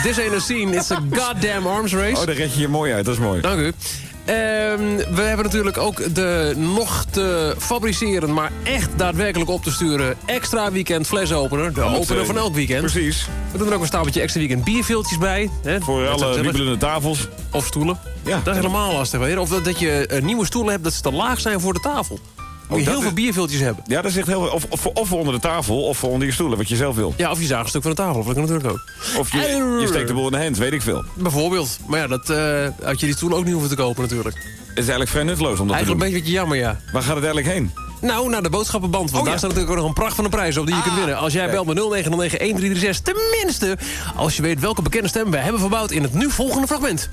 This ain't a scene, it's a goddamn arms race. Oh, daar red je je mooi uit. Dat is mooi. Dank u. Ehm, we hebben natuurlijk ook de nog te fabriceren, maar echt daadwerkelijk op te sturen... extra weekend flesopener. De opener eh, van elk weekend. Precies. We doen er ook een stapeltje extra weekend bierveeltjes bij. Hè? Voor alle wiebelende tafels. Of stoelen. Ja. Dat is helemaal lastig weer. Of dat, dat je nieuwe stoelen hebt dat ze te laag zijn voor de tafel. Moet je dat heel veel bierveeltjes hebben. Ja, dat is echt heel veel. Of, of, of onder de tafel, of onder je stoelen, wat je zelf wil. Ja, of je zaagt een stuk van de tafel. Dat kan natuurlijk ook. Of je, je steekt de boel in de hand, weet ik veel. Bijvoorbeeld. Maar ja, dat eh, had je die stoel ook niet hoeven te kopen natuurlijk. Het is eigenlijk vrij nutteloos om dat Eigenlijk een te doen. beetje jammer, ja. Waar gaat het eigenlijk heen? Nou, naar de boodschappenband. Want Oh, daar ja. staat natuurlijk ook nog een pracht van een prijs op die je kunt winnen. Als jij belt met 0909-1336. Tenminste, als je weet welke bekende stem we hebben verbouwd in het nu volgende fragment.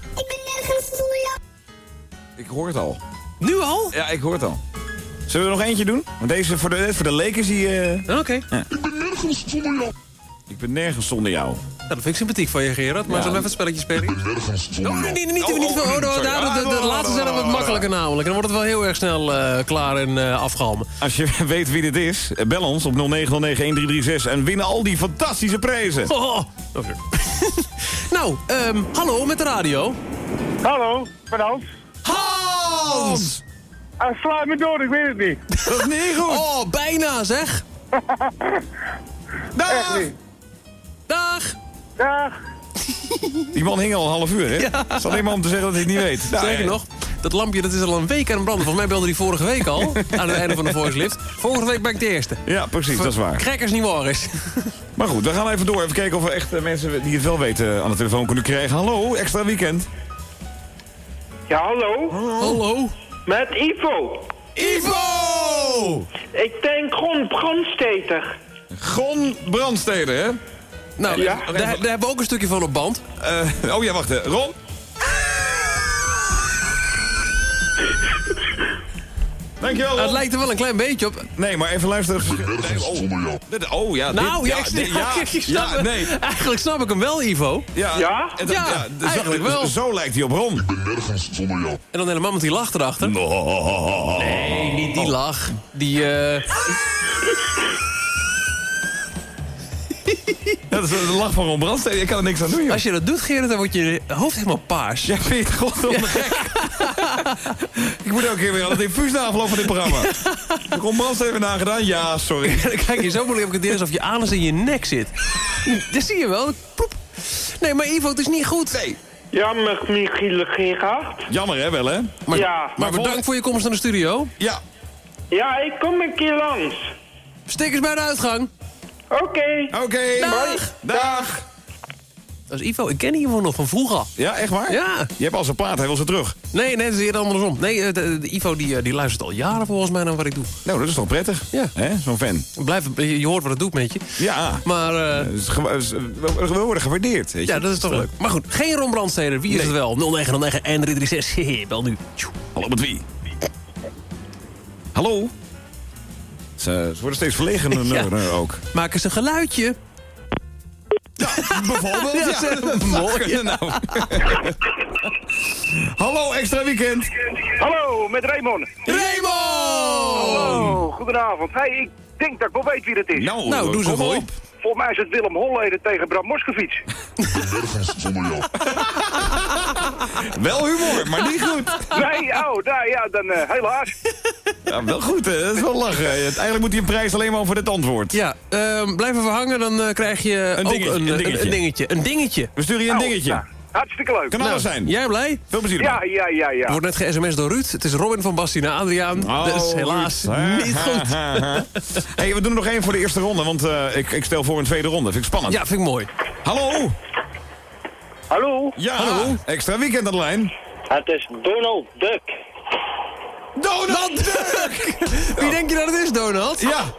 Ik hoor het al. Nu al? Ja, ik hoor het al. Zullen we er nog eentje doen? Want deze voor de, voor de Lakers die... eh, Oké. Ja. Ik ben nergens zonder jou. Ik ben nergens zonder jou. Ja, dat vind ik sympathiek van je, Gerard. Maar Ja. zullen we even het spelletje spelen? Nergens zonder Oh, nee, nee, niet, Oh, niet, niet, oh, oh, sorry. oh, daar- de, laatste zijn dan wat makkelijker namelijk. En dan wordt het wel heel erg snel eh, klaar en eh afgehalmen. Als je weet wie dit is, bel ons op 0909-1336 en win al die fantastische prijzen. Oh, oké. nou, ehm, hallo met de radio. Hallo, met Hans. Hans! Hij slaat me door, ik weet het niet. Dat is niet goed. Oh, bijna zeg. Dag! Dag! Dag! Die man hing al een half uur, hè? Ja. Dat is alleen maar om te zeggen dat hij het niet weet. Nou, Zeker nog, dat lampje dat is al een week aan het branden. Volgens mij belde hij vorige week al, aan het einde van de voice lift. Volgende week ben ik de eerste. Ja, precies, dat is waar. Crackers niet waar is. Maar goed, we gaan even door. Even kijken of we echt eh, mensen die het wel weten aan de telefoon kunnen krijgen. Hallo, extra weekend. Ja, hallo? Hallo? Met Ivo. Ivo! Ik denk Gon Brandsteter. Gon Brandstede, hè? Nou, Ja. daar, daar hebben we ook een stukje van op band. Eh, oh ja, wacht. hè. Ron? Dankjewel, Ron. Het lijkt er wel een klein beetje op. Nee, maar even luisteren. Nee, oh, oh ja, dit, Nou, ja, ik, dit- ja, ik snap ja, het. nee. Eigenlijk snap ik hem wel, Ivo. Ja, Ja? en Ja, dus eigenlijk zo, wel. Zo lijkt hij op Ron. En dan helemaal met die lach erachter. Nee, niet die lach. Die, eh... Dat is de lach van Ron Brandstede. Ik kan er niks aan doen, joh. Als je dat doet, Gerrit, dan wordt je hoofd helemaal paars. Ja, vind je het godverdomme gek? Ik moet keer weer aan het infuus na afloop van dit programma. Ron Brandstede even nagedaan? Ja, sorry. dan kijk je zo moeilijk heb ik het idee alsof je anus in je nek zit. Dat zie je wel. Ploep. Nee, maar Ivo, het is niet goed. Nee. Jammer, Michiel Gerard. Jammer, hè, wel, hè? Maar, Ja. maar bedankt voor je komst naar de studio. Ja. Ja, ik kom een keer langs. Stickers bij de uitgang. Oké. Oké. Dag. Dag. Dat is Ivo. Ik ken Ivo nog van vroeger. Ja, echt waar? Ja. Je hebt al zijn plaat, hij wil ze terug. Nee, nee, dat is eerder andersom. Nee, eh, de, de Ivo die, eh, die luistert al jaren volgens mij naar wat ik doe. Nou, dat is toch prettig? Ja. Zo'n fan. Blijf, je je hoort wat het doet met je. Ja. Maar is- We worden gewaardeerd, weet je. ja, dat is toch leuk. Maar goed, geen Ron Brandsteder. Wie is het wel? 0909 en 336. Hehe, Bel nu. Hallo, met wie? Hallo? Ze, ze worden steeds verlegen Ja. ook. Maak eens een geluidje. Bijvoorbeeld, Ja, ja. zeg, Dat zou mooi. kunnen, nou. Hallo, extra weekend. Hallo, met Raymond. Raymond! Hallo, goedenavond. Hey, ik denk dat ik wel weet wie dat is. Nou, Nou, doe kom even op. Volgens mij is het Willem Holleden tegen Bram Moskowitz. Wel humor, maar niet goed. Nee, oh, nou ja, dan eh, helaas. Ja, wel goed, hè? Dat is wel lachen. Eigenlijk moet hij een prijs alleen maar voor dit antwoord. Ja, ehm, blijf even hangen, dan eh, krijg je Een ook dingetje, een, een een, dingetje. een dingetje. Een dingetje. We sturen je een Oh, dingetje. nou, hartstikke leuk. Kan Nou, zijn. Jij blij? Veel plezier Ja, ja, ja, ja. Er wordt net ge-sms door Ruud. Het is Robin van Bastie naar Adriaan. dat is helaas Oh, niet goed. hey, we doen er nog één voor de eerste ronde, want eh, ik, ik stel voor een tweede ronde. Vind ik spannend. Ja, vind ik mooi. Hallo? Hallo? Ja, extra weekend aan de lijn. Het is Donald Duck. Donald Duck! Wie denk je dat het is, Donald? Ja.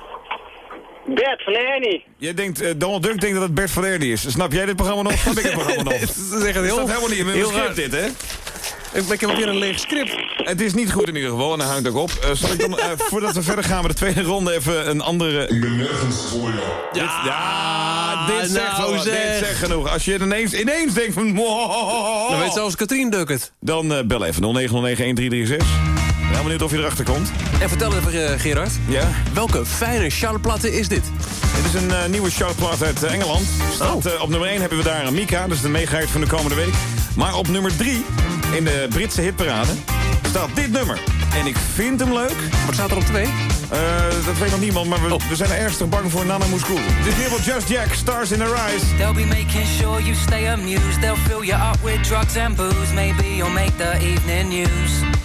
Bert van Ernie. Jij denkt, eh, Donald Duck denkt dat het Bert van Ernie is. Snap jij dit programma nog? Snap ik het programma nog? Dat is echt Dat heel, staat helemaal niet in mijn heel script dit, hè? Ik, ik heb weer een leeg script. Het is niet goed in ieder geval en hij hangt ook op. Eh, zal ik dan, eh, voordat we verder gaan met de tweede ronde, even een andere... Ik ben nergens voor jou. Ja, ja dit, zegt nou dit zeg. zegt genoeg. Als je ineens, ineens denkt van... Dan weet zelfs Katrien Duk het. Dan bel even 0909-1336. Heel benieuwd of je erachter komt. En vertel even, eh, Gerard. Ja? Welke fijne charleplatte is dit? Dit is een eh, nieuwe chartplaat uit eh, Engeland. Staat, eh, op nummer 1 hebben we daar Mika, dat is de meegaard van de komende week. Maar op nummer 3, in de Britse hitparade, staat dit nummer. En ik vind hem leuk. Wat staat er op 2? Eh, dat weet nog niemand, maar we, we zijn er ernstig bang voor Nana Mouskool. Dit is Just Jack, Stars in Her Eyes. They'll be making sure you stay amused. They'll fill you up with drugs and booze. Maybe you'll make the evening news.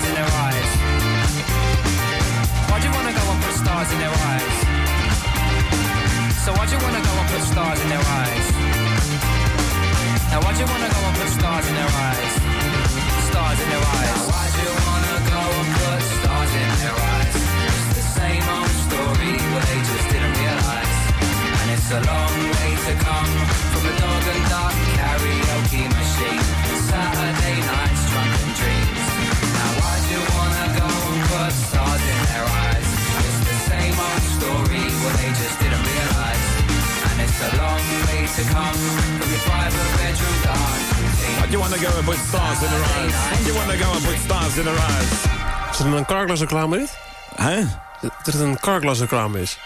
stars in their eyes? Why'd you wanna go and put stars in their eyes? So why'd you wanna go and put stars in their eyes? Now why'd you wanna go and put stars in their eyes? Stars in their eyes. Now why'd you wanna go and put stars in their eyes? It's the same old story, but they just didn't realise. And it's a long it's a long way to come from your private bedroom dance routine. Why'd you wanna go and put stars in her eyes? Why'd you wanna go and put stars in her eyes? Is er een Carglass reclame dit? Hè? Dat het een Carglass reclame is.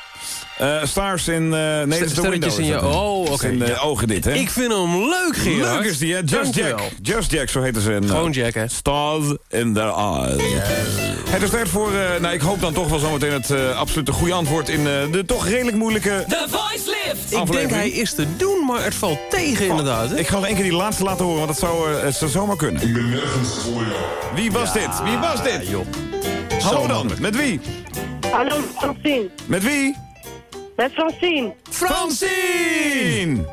Eh, stars in... eh nee, dat is de Sterretjes window. in je- oh, oké, ja. ogen dit, hè? Ik vind hem leuk, Gerard. Leuk is die, hè? Just. Jack. Just Jack, zo heten ze. in, eh, Gewoon Jack, hè? Stars in their eyes. Het is tijd voor, eh, nou ik hoop dan toch wel zometeen het eh absolute goede antwoord in eh, de toch redelijk moeilijke... The Voice Lift. Ik denk hij is te doen, maar het valt tegen inderdaad. Hè? Ik ga nog één keer die laatste laten horen, want dat zou, eh, zou zomaar kunnen. Ik ben nergens voor jou. Wie was dit? Wie was dit? joh. Hallo dan, met wie? Hallo, Francine. Met wie? Met Francine. Fransien!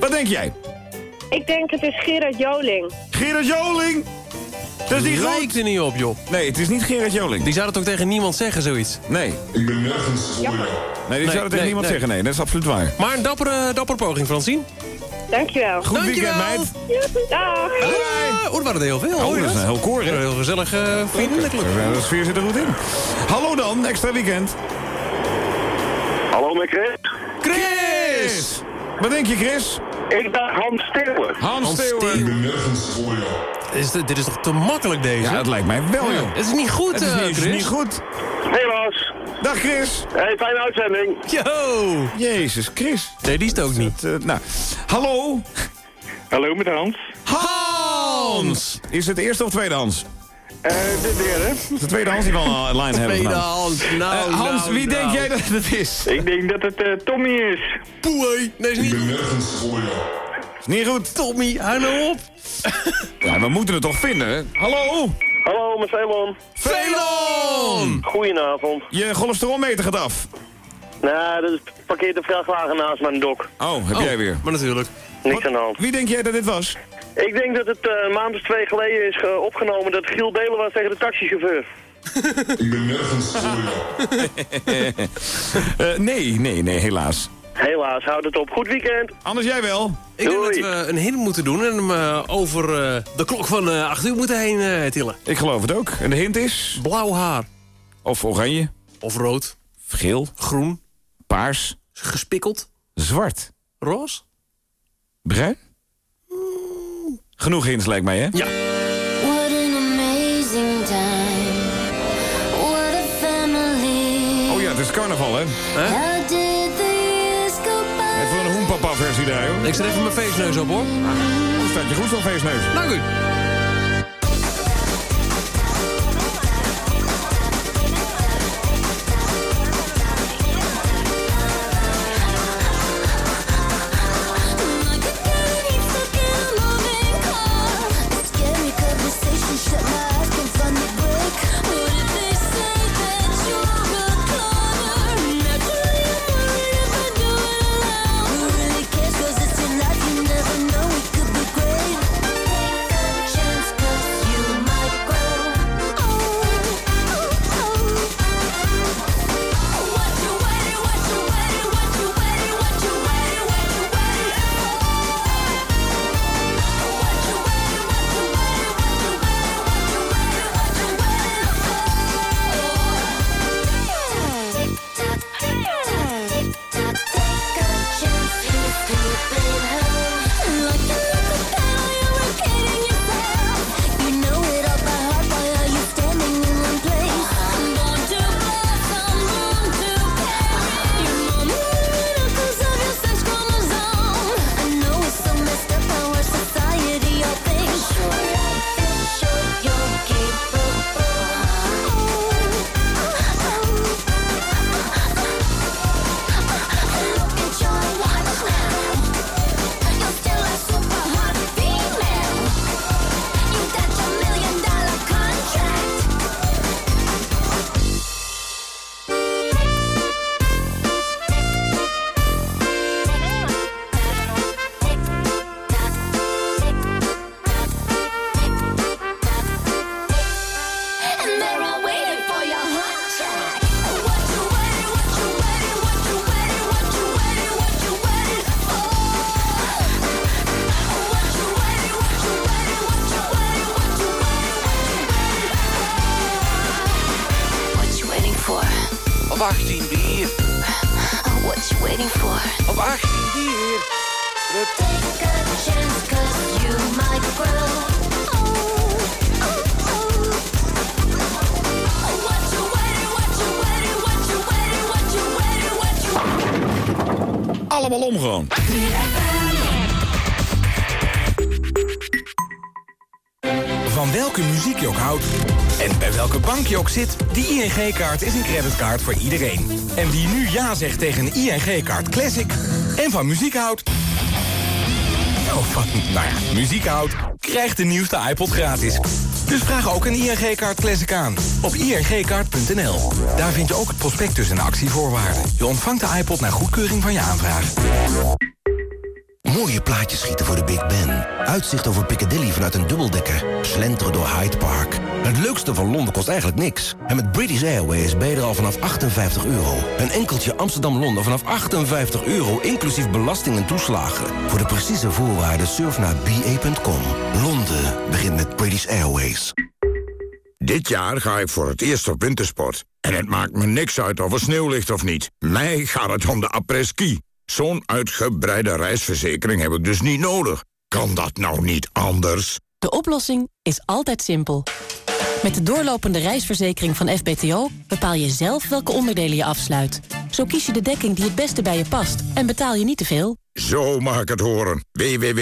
Wat denk jij? Ik denk het is Gerard Joling. Gerard Joling! Dat is niet goed. Lijkt er niet op, joh. Nee, het is niet Gerard Joling. Die zou het ook tegen niemand zeggen, zoiets. Nee. Ik ben nergens. Nee, die zou het tegen niemand zeggen. Nee, dat is absoluut waar. Maar een dappere, dappere poging, Fransien. Dankjewel. Goed weekend, meid. Dag. Oh, er waren er heel veel. Oh, dat is een heel koor, hè? Heel gezellig, eh, vriendelijk. De sfeer zit er goed in. Hallo dan, extra weekend. Hallo met Chris. Chris! Wat denk je, Chris? Ik ben Hans Steeuwen. Hans Steeuwen. ben nergens voor jou. Dit is, dit is toch te makkelijk, deze? Ja, dat lijkt mij wel, joh. Het is niet goed, Het is eh, niet, het is Chris. niet goed. Helaas. Dag, Chris. Hey, fijne uitzending. Yo! Jezus, Chris. Nee, die is het ook niet. Nou, hallo. Hallo met Hans. Hans! Is het eerste of tweede Hans? Eh, de derde. De tweede Hans die al een lijn hebben. Tweede. Hans. Nou, Eh, Hans, nou, wie nou. denk jij dat het is? Ik denk dat het eh, Tommy is. Poei. Nee, is niet goed. nergens voor jou. Is niet goed. Tommy, hou nou op. Ja, we moeten het toch vinden, hè? Hallo? Hallo, met Felon. Felon! Goedenavond. Je cholesterolmeter gaat af. Nou, dat is parkeert de vrachtwagen naast mijn dok. Oh, heb Oh, jij weer. Maar natuurlijk. Niks aan de hand. Wie denk jij dat dit was? Ik denk dat het eh, een maand of twee geleden is eh, opgenomen dat Giel Delen was tegen de taxichauffeur. Ik ben nergens voor Nee, nee, nee, helaas. Helaas, houd het op. Goed weekend. Anders jij wel. Ik denk dat we een hint moeten doen en hem eh, over eh, de klok van eh 8 uur moeten heen eh, tillen. Ik geloof het ook. En de hint is? Blauw haar. Of oranje. Of rood. Geel. Groen. Paars. Gespikkeld. Zwart. Roze. Bruin? Genoeg hints lijkt mij, hè? Ja. What an amazing time. What a family. Oh ja, het is carnaval, hè? By? Even een hoenpapa-versie daar, joh. Ik zet even mijn feestneus op, hoor. Dan staat je goed zo'n feestneus. Dank u. Op 18 bier. What you waiting for? Op 18 bier. Take a chance, 'cause you might grow. Oh, oh, oh. What you waiting, what you waiting, what you waiting, what you waiting, what you Allemaal om Van welke muziek je ook houdt en bij welke bank je ook zit, de ING-kaart is een creditcard voor iedereen. En wie nu ja zegt tegen een ING-kaart Classic en van muziek houdt... Oh, van, nou ja, muziek houdt... krijgt de nieuwste iPod gratis. Dus vraag ook een ING-kaart Classic aan op ingkaart.nl. Daar vind je ook het prospectus en actievoorwaarden. Je ontvangt de iPod naar goedkeuring van je aanvraag. Mooie plaatjes schieten voor de Big Ben. Uitzicht over Piccadilly vanuit een dubbeldekker. Slenteren door Hyde Park. Het leukste van Londen kost eigenlijk niks. En met British Airways ben je er al vanaf 58 euro. Een enkeltje Amsterdam-Londen vanaf 58 euro... inclusief belasting en toeslagen. Voor de precieze voorwaarden surf naar ba.com. Londen begint met British Airways. Dit jaar ga ik voor het eerst op wintersport. En het maakt me niks uit of er sneeuw ligt of niet. Mij gaat het om de après-ski. Zo'n uitgebreide reisverzekering heb ik dus niet nodig. Kan dat nou niet anders? De oplossing is altijd simpel. Met de doorlopende reisverzekering van FBTO bepaal je zelf welke onderdelen je afsluit. Zo kies je de dekking die het beste bij je past en betaal je niet te veel. Zo mag ik het horen. www